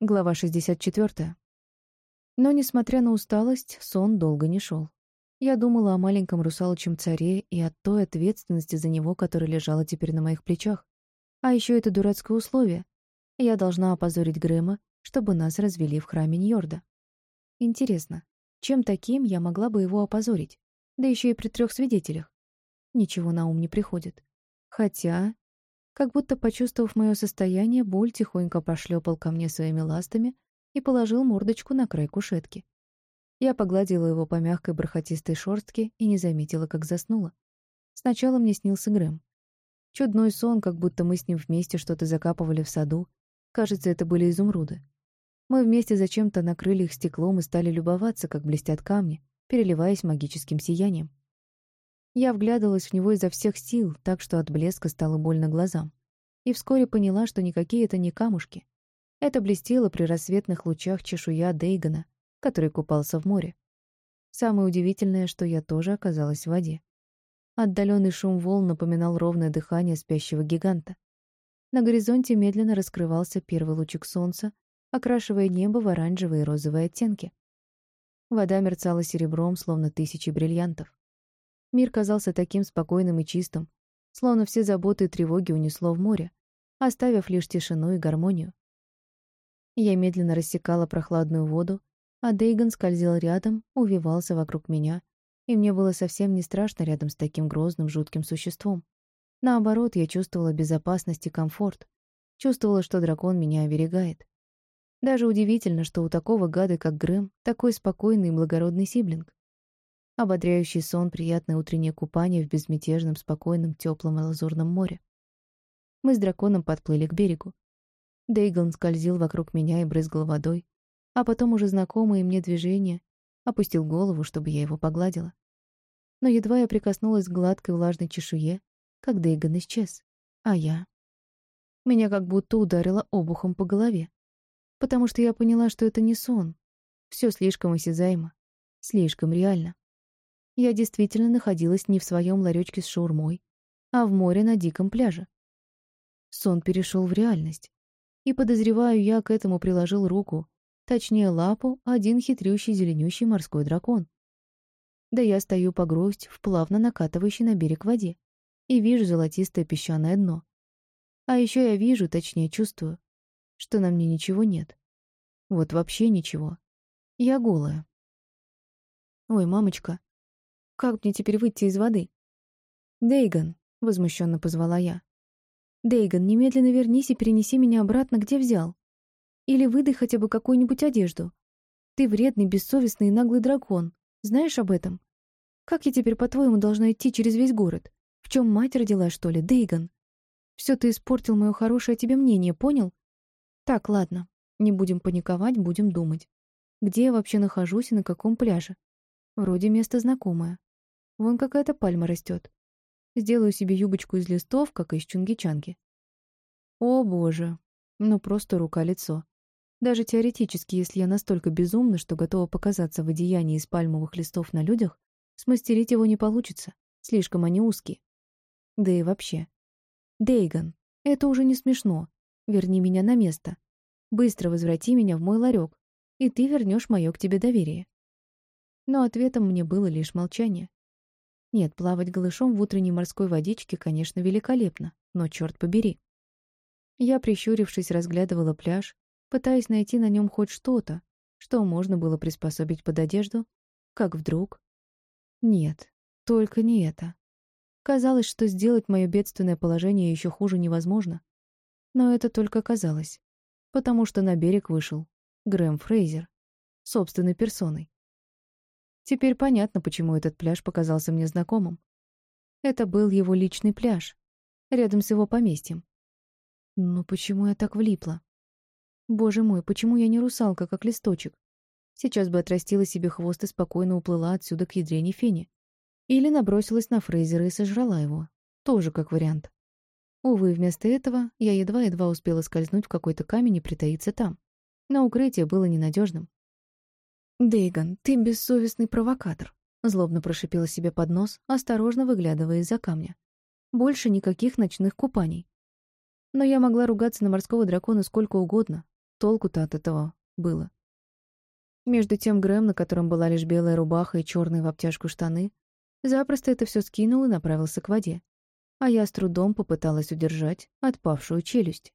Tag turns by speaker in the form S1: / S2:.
S1: Глава 64. Но, несмотря на усталость, сон долго не шел. Я думала о маленьком русалочем царе и о той ответственности за него, которая лежала теперь на моих плечах. А еще это дурацкое условие. Я должна опозорить Грэма, чтобы нас развели в храме Ньорда. Интересно, чем таким я могла бы его опозорить? Да еще и при трех свидетелях. Ничего на ум не приходит. Хотя как будто, почувствовав мое состояние, Буль тихонько пошлепал ко мне своими ластами и положил мордочку на край кушетки. Я погладила его по мягкой бархатистой шорстке и не заметила, как заснула. Сначала мне снился Грэм. Чудной сон, как будто мы с ним вместе что-то закапывали в саду. Кажется, это были изумруды. Мы вместе зачем-то накрыли их стеклом и стали любоваться, как блестят камни, переливаясь магическим сиянием. Я вглядывалась в него изо всех сил, так что от блеска стало больно глазам. И вскоре поняла, что никакие это не камушки. Это блестело при рассветных лучах чешуя Дейгана, который купался в море. Самое удивительное, что я тоже оказалась в воде. Отдаленный шум волн напоминал ровное дыхание спящего гиганта. На горизонте медленно раскрывался первый лучик солнца, окрашивая небо в оранжевые и розовые оттенки. Вода мерцала серебром, словно тысячи бриллиантов. Мир казался таким спокойным и чистым, словно все заботы и тревоги унесло в море, оставив лишь тишину и гармонию. Я медленно рассекала прохладную воду, а Дейган скользил рядом, увивался вокруг меня, и мне было совсем не страшно рядом с таким грозным, жутким существом. Наоборот, я чувствовала безопасность и комфорт, чувствовала, что дракон меня оберегает. Даже удивительно, что у такого гада, как Грэм, такой спокойный и благородный сиблинг. Ободряющий сон, приятное утреннее купание в безмятежном, спокойном, теплом лазурном море. Мы с драконом подплыли к берегу. Дейгон скользил вокруг меня и брызгал водой, а потом уже знакомые мне движения опустил голову, чтобы я его погладила. Но едва я прикоснулась к гладкой влажной чешуе, как Дейгон исчез, а я... Меня как будто ударило обухом по голове, потому что я поняла, что это не сон. Все слишком осязаемо, слишком реально. Я действительно находилась не в своем ларечке с шаурмой, а в море на диком пляже. Сон перешел в реальность. И, подозреваю, я к этому приложил руку, точнее лапу, один хитрющий зеленющий морской дракон. Да я стою по гроздь в плавно накатывающей на берег воде и вижу золотистое песчаное дно. А еще я вижу, точнее чувствую, что на мне ничего нет. Вот вообще ничего. Я голая. Ой, мамочка, как мне теперь выйти из воды? Дейган, возмущенно позвала я. Дейган, немедленно вернись и перенеси меня обратно, где взял. Или выдай хотя бы какую-нибудь одежду. Ты вредный, бессовестный и наглый дракон. Знаешь об этом? Как я теперь, по-твоему, должна идти через весь город? В чем мать родила, что ли, Дейган? Все ты испортил мое хорошее тебе мнение, понял? Так, ладно. Не будем паниковать, будем думать. Где я вообще нахожусь и на каком пляже? Вроде место знакомое. Вон какая-то пальма растет. Сделаю себе юбочку из листов, как из чунгичанки. О, боже. Ну, просто рука-лицо. Даже теоретически, если я настолько безумна, что готова показаться в одеянии из пальмовых листов на людях, смастерить его не получится. Слишком они узкие. Да и вообще. Дейган, это уже не смешно. Верни меня на место. Быстро возврати меня в мой ларек, и ты вернешь мое к тебе доверие. Но ответом мне было лишь молчание. Нет, плавать голышом в утренней морской водичке, конечно, великолепно, но черт побери. Я, прищурившись, разглядывала пляж, пытаясь найти на нем хоть что-то, что можно было приспособить под одежду, как вдруг... Нет, только не это. Казалось, что сделать мое бедственное положение еще хуже невозможно. Но это только казалось, потому что на берег вышел Грэм Фрейзер, собственной персоной. Теперь понятно, почему этот пляж показался мне знакомым. Это был его личный пляж, рядом с его поместьем. Но почему я так влипла? Боже мой, почему я не русалка, как листочек? Сейчас бы отрастила себе хвост и спокойно уплыла отсюда к ядрене фени. Или набросилась на Фрейзера и сожрала его. Тоже как вариант. Увы, вместо этого я едва-едва успела скользнуть в какой-то камень и притаиться там. Но укрытие было ненадежным. «Дейган, ты бессовестный провокатор», — злобно прошипела себе под нос, осторожно выглядывая из-за камня. «Больше никаких ночных купаний». Но я могла ругаться на морского дракона сколько угодно. толку-то от этого было? Между тем Грэм, на котором была лишь белая рубаха и черные в обтяжку штаны, запросто это все скинул и направился к воде. А я с трудом попыталась удержать отпавшую челюсть.